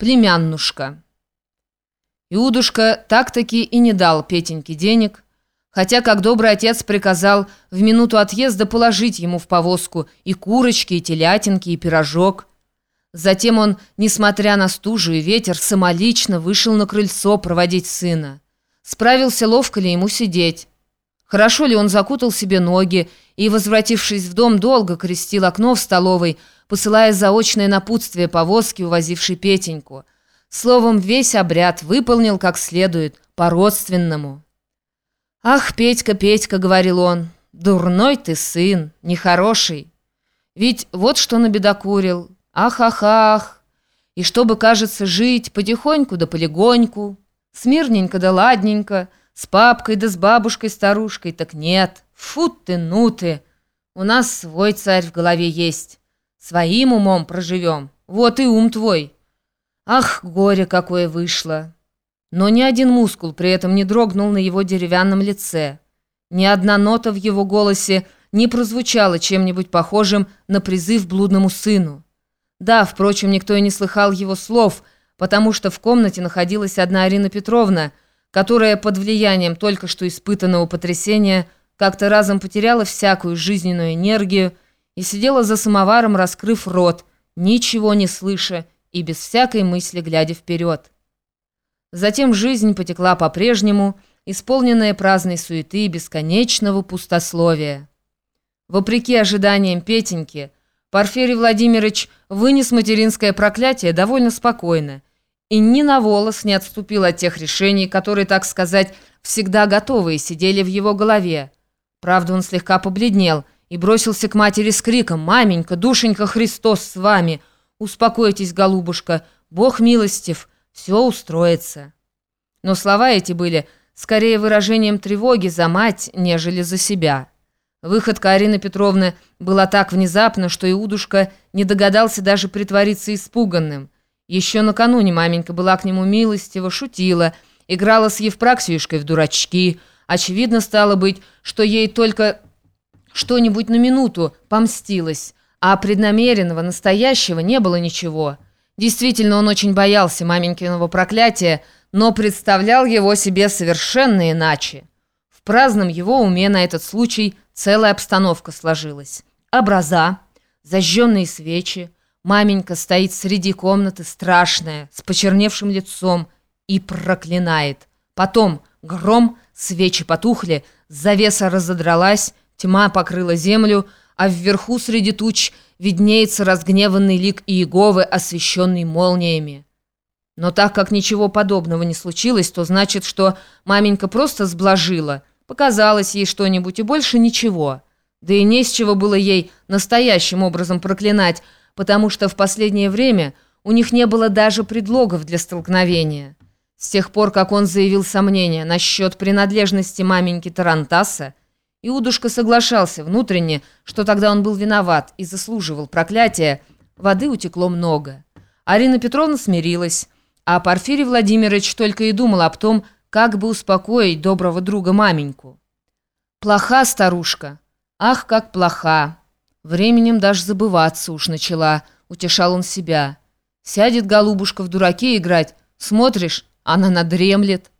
Племяннушка. Иудушка так-таки и не дал Петеньке денег, хотя, как добрый отец, приказал в минуту отъезда положить ему в повозку и курочки, и телятинки, и пирожок. Затем он, несмотря на стужу и ветер, самолично вышел на крыльцо проводить сына. Справился, ловко ли ему сидеть. Хорошо ли он закутал себе ноги и, возвратившись в дом, долго крестил окно в столовой, посылая заочное напутствие повозки, увозившей Петеньку. Словом, весь обряд выполнил как следует, по-родственному. «Ах, Петька, Петька», — говорил он, — «дурной ты сын, нехороший. Ведь вот что набедокурил, ах-ах-ах, и чтобы, кажется, жить потихоньку да полегоньку, смирненько да ладненько, с папкой да с бабушкой-старушкой, так нет, фу ты, ну ты, у нас свой царь в голове есть». Своим умом проживем. Вот и ум твой. Ах, горе какое вышло. Но ни один мускул при этом не дрогнул на его деревянном лице. Ни одна нота в его голосе не прозвучала чем-нибудь похожим на призыв блудному сыну. Да, впрочем, никто и не слыхал его слов, потому что в комнате находилась одна Арина Петровна, которая под влиянием только что испытанного потрясения как-то разом потеряла всякую жизненную энергию и сидела за самоваром, раскрыв рот, ничего не слыша и без всякой мысли глядя вперед. Затем жизнь потекла по-прежнему, исполненная праздной суеты и бесконечного пустословия. Вопреки ожиданиям Петеньки, Порфирий Владимирович вынес материнское проклятие довольно спокойно и ни на волос не отступил от тех решений, которые, так сказать, всегда готовые сидели в его голове. Правда, он слегка побледнел – и бросился к матери с криком «Маменька, душенька Христос с вами! Успокойтесь, голубушка, Бог милостив, все устроится». Но слова эти были скорее выражением тревоги за мать, нежели за себя. Выходка Арины Петровны была так внезапна, что Иудушка не догадался даже притвориться испуганным. Еще накануне маменька была к нему милостива, шутила, играла с Евпраксиюшкой в дурачки. Очевидно стало быть, что ей только что-нибудь на минуту помстилось, а преднамеренного, настоящего не было ничего. Действительно, он очень боялся маменькиного проклятия, но представлял его себе совершенно иначе. В праздном его уме на этот случай целая обстановка сложилась. Образа, зажженные свечи, маменька стоит среди комнаты страшная, с почерневшим лицом, и проклинает. Потом гром, свечи потухли, завеса разодралась, Тьма покрыла землю, а вверху среди туч виднеется разгневанный лик Иеговы, освещенный молниями. Но так как ничего подобного не случилось, то значит, что маменька просто сблажила, показалось ей что-нибудь и больше ничего. Да и не с чего было ей настоящим образом проклинать, потому что в последнее время у них не было даже предлогов для столкновения. С тех пор, как он заявил сомнения насчет принадлежности маменьки Тарантаса, Иудушка соглашался внутренне, что тогда он был виноват и заслуживал проклятия. Воды утекло много. Арина Петровна смирилась, а Порфирий Владимирович только и думал об том, как бы успокоить доброго друга маменьку. «Плоха старушка. Ах, как плоха. Временем даже забываться уж начала», — утешал он себя. «Сядет голубушка в дураке играть, смотришь, она надремлет».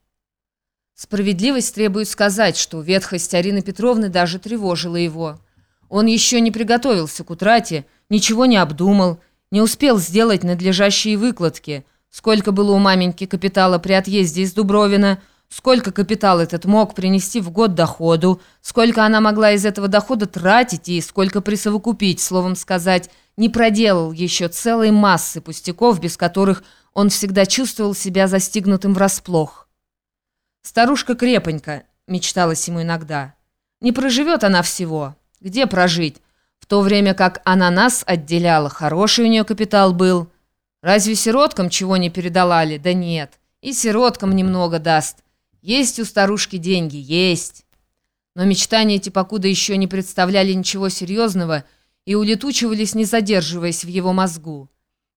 Справедливость требует сказать, что ветхость Арины Петровны даже тревожила его. Он еще не приготовился к утрате, ничего не обдумал, не успел сделать надлежащие выкладки. Сколько было у маменьки капитала при отъезде из Дубровина, сколько капитал этот мог принести в год доходу, сколько она могла из этого дохода тратить и сколько присовокупить, словом сказать, не проделал еще целой массы пустяков, без которых он всегда чувствовал себя застигнутым врасплох. «Старушка крепонька», — мечталась ему иногда. «Не проживет она всего. Где прожить? В то время как она нас отделяла, хороший у нее капитал был. Разве сироткам чего не передала ли? Да нет. И сироткам немного даст. Есть у старушки деньги, есть». Но мечтания эти покуда еще не представляли ничего серьезного и улетучивались, не задерживаясь в его мозгу.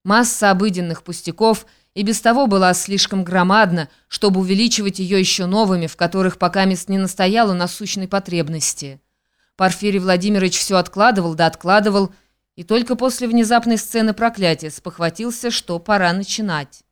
Масса обыденных пустяков — и без того была слишком громадна, чтобы увеличивать ее еще новыми, в которых пока мест не настояла насущной потребности. Порфирий Владимирович все откладывал да откладывал, и только после внезапной сцены проклятия спохватился, что пора начинать.